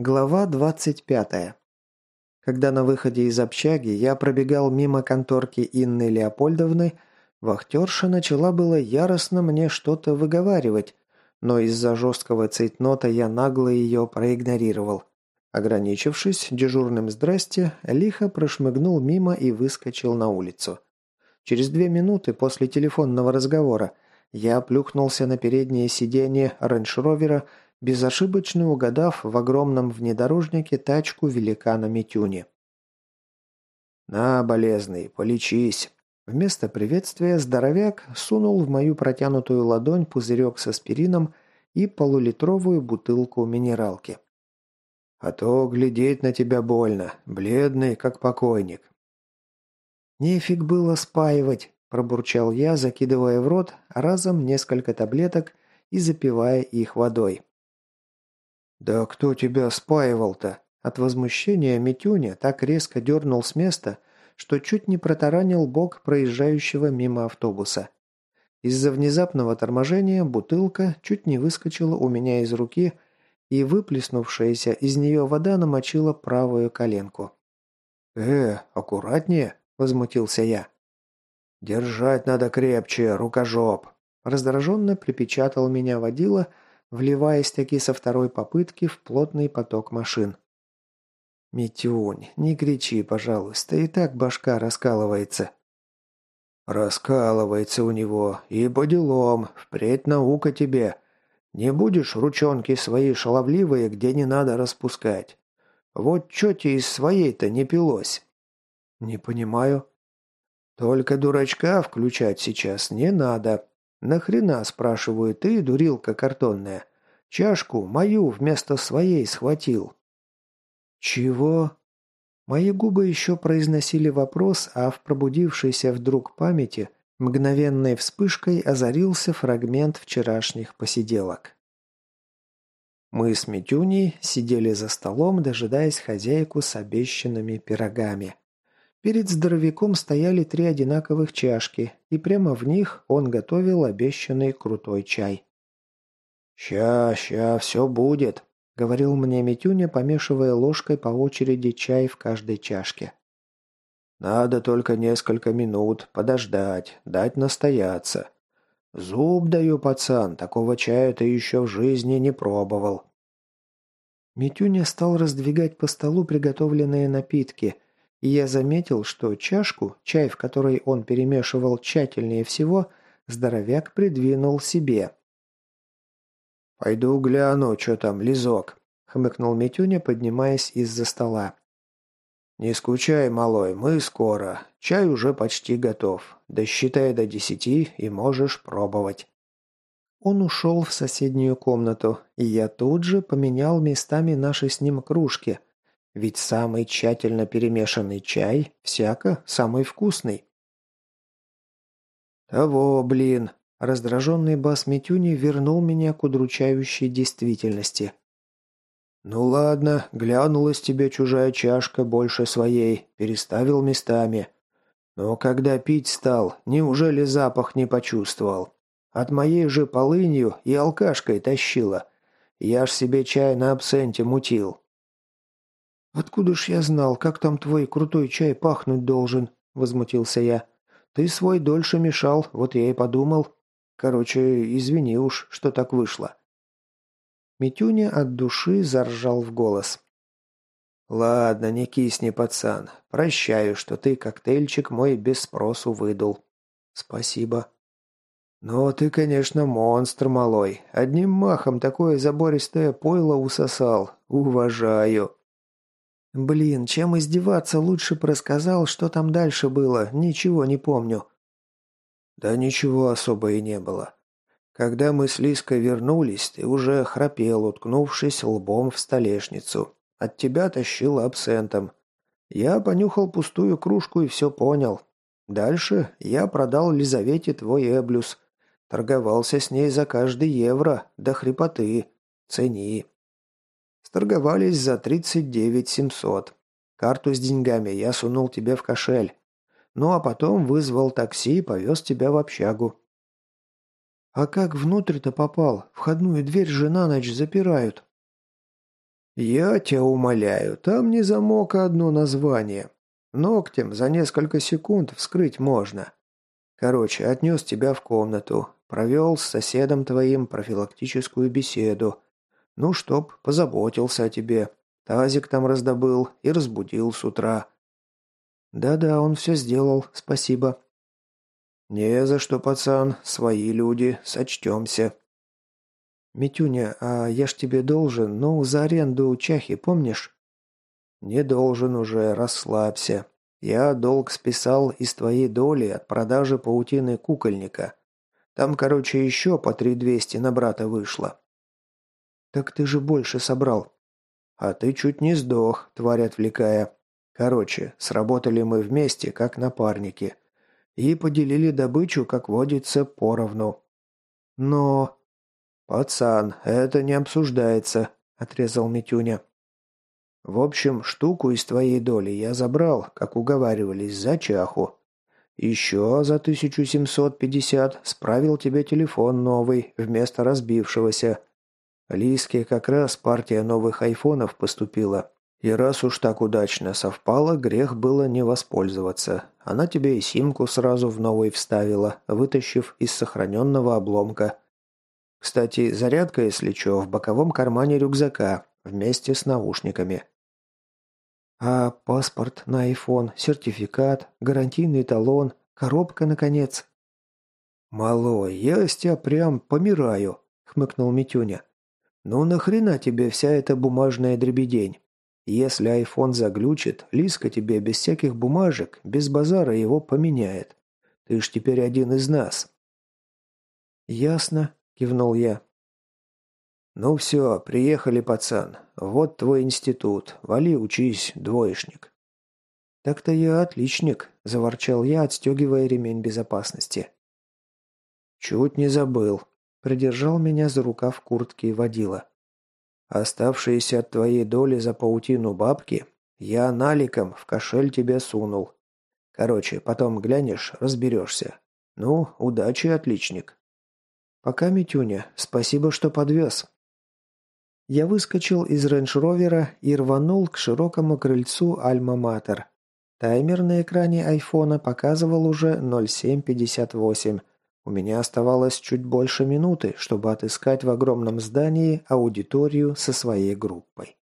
Глава 25. Когда на выходе из общаги я пробегал мимо конторки Инны Леопольдовны, вахтерша начала было яростно мне что-то выговаривать, но из-за жесткого цейтнота я нагло ее проигнорировал. Ограничившись дежурным «здрасте», лихо прошмыгнул мимо и выскочил на улицу. Через две минуты после телефонного разговора я плюхнулся на переднее сиденье рейндж-ровера безошибочно угадав в огромном внедорожнике тачку великана Митюни. «На, болезный, полечись!» Вместо приветствия здоровяк сунул в мою протянутую ладонь пузырек с аспирином и полулитровую бутылку минералки. «А то глядеть на тебя больно, бледный, как покойник». «Нефиг было спаивать», – пробурчал я, закидывая в рот разом несколько таблеток и запивая их водой. «Да кто тебя спаивал-то?» От возмущения Митюня так резко дернул с места, что чуть не протаранил бок проезжающего мимо автобуса. Из-за внезапного торможения бутылка чуть не выскочила у меня из руки, и выплеснувшаяся из нее вода намочила правую коленку. «Э, аккуратнее!» – возмутился я. «Держать надо крепче, рукожоп!» Раздраженно припечатал меня водила – вливаясь таки со второй попытки в плотный поток машин. «Митюнь, не кричи, пожалуйста, и так башка раскалывается». «Раскалывается у него, и по делам, впредь наука тебе. Не будешь ручонки свои шаловливые, где не надо распускать. Вот чё тебе из своей-то не пилось?» «Не понимаю». «Только дурачка включать сейчас не надо. «Нахрена, спрашиваю, ты, дурилка картонная? Чашку мою вместо своей схватил». «Чего?» Мои губы еще произносили вопрос, а в пробудившейся вдруг памяти мгновенной вспышкой озарился фрагмент вчерашних посиделок. Мы с Митюней сидели за столом, дожидаясь хозяйку с обещанными пирогами. Перед здоровяком стояли три одинаковых чашки, и прямо в них он готовил обещанный крутой чай. «Ща, ща, все будет», — говорил мне Митюня, помешивая ложкой по очереди чай в каждой чашке. «Надо только несколько минут подождать, дать настояться. Зуб даю, пацан, такого чая ты еще в жизни не пробовал». Митюня стал раздвигать по столу приготовленные напитки — и я заметил, что чашку, чай в которой он перемешивал тщательнее всего, здоровяк придвинул себе. «Пойду гляну, что там, лизок», — хмыкнул Митюня, поднимаясь из-за стола. «Не скучай, малой, мы скоро. Чай уже почти готов. Досчитай до десяти и можешь пробовать». Он ушел в соседнюю комнату, и я тут же поменял местами наши с ним кружки — ведь самый тщательно перемешанный чай всяко самый вкусный. «Того, блин!» Раздраженный бас Митюни вернул меня к удручающей действительности. «Ну ладно, глянулась тебе чужая чашка больше своей, переставил местами. Но когда пить стал, неужели запах не почувствовал? От моей же полынью и алкашкой тащила. Я ж себе чай на абсенте мутил. «Откуда ж я знал, как там твой крутой чай пахнуть должен?» – возмутился я. «Ты свой дольше мешал, вот я и подумал. Короче, извини уж, что так вышло». Митюня от души заржал в голос. «Ладно, не кисни, пацан. Прощаю, что ты коктейльчик мой без спросу выдул. Спасибо». «Но ты, конечно, монстр малой. Одним махом такое забористое пойло усосал. Уважаю». «Блин, чем издеваться, лучше просказал, что там дальше было, ничего не помню». «Да ничего особо и не было. Когда мы с Лиской вернулись, ты уже храпел, уткнувшись лбом в столешницу. От тебя тащил абсентом. Я понюхал пустую кружку и все понял. Дальше я продал Лизавете твой эблюс. Торговался с ней за каждый евро, до хрипоты. Цени. Сторговались за 39 700. Карту с деньгами я сунул тебе в кошель. Ну а потом вызвал такси и повез тебя в общагу. А как внутрь-то попал? Входную дверь же на ночь запирают. «Я тебя умоляю, там не замок, а одно название. Ногтем за несколько секунд вскрыть можно. Короче, отнес тебя в комнату, провел с соседом твоим профилактическую беседу. Ну, чтоб позаботился о тебе. Тазик там раздобыл и разбудил с утра». «Да-да, он все сделал, спасибо». «Не за что, пацан, свои люди, сочтемся». «Митюня, а я ж тебе должен, ну, за аренду чахи, помнишь?» «Не должен уже, расслабься. Я долг списал из твоей доли от продажи паутины кукольника. Там, короче, еще по три двести на брата вышло». «Так ты же больше собрал». «А ты чуть не сдох, тварь отвлекая. Короче, сработали мы вместе, как напарники. И поделили добычу, как водится, поровну. Но...» «Пацан, это не обсуждается», – отрезал Митюня. «В общем, штуку из твоей доли я забрал, как уговаривались, за чаху. Еще за 1750 справил тебе телефон новый вместо разбившегося. Лиске как раз партия новых айфонов поступила. И раз уж так удачно совпало, грех было не воспользоваться. Она тебе и симку сразу в новый вставила, вытащив из сохраненного обломка. Кстати, зарядка, если что, в боковом кармане рюкзака, вместе с наушниками. А паспорт на iPhone, сертификат, гарантийный талон, коробка, наконец. «Малой, я с тебя прям помираю», — хмыкнул Митюня. «Ну нахрена тебе вся эта бумажная дребедень? Если айфон заглючит, Лиска тебе без всяких бумажек, без базара его поменяет. Ты ж теперь один из нас». «Ясно», кивнул я. «Ну все, приехали, пацан. Вот твой институт. Вали, учись, двоечник». «Так-то я отличник», – заворчал я, отстегивая ремень безопасности. «Чуть не забыл», – придержал меня за рукав куртки и водила. «Оставшиеся от твоей доли за паутину бабки я наликом в кошель тебе сунул. Короче, потом глянешь, разберешься. Ну, удачи, отличник». «Пока, Митюня. Спасибо, что подвез». Я выскочил из рейндж-ровера и рванул к широкому крыльцу Альма-Матер. Таймер на экране айфона показывал уже 0758. У меня оставалось чуть больше минуты, чтобы отыскать в огромном здании аудиторию со своей группой.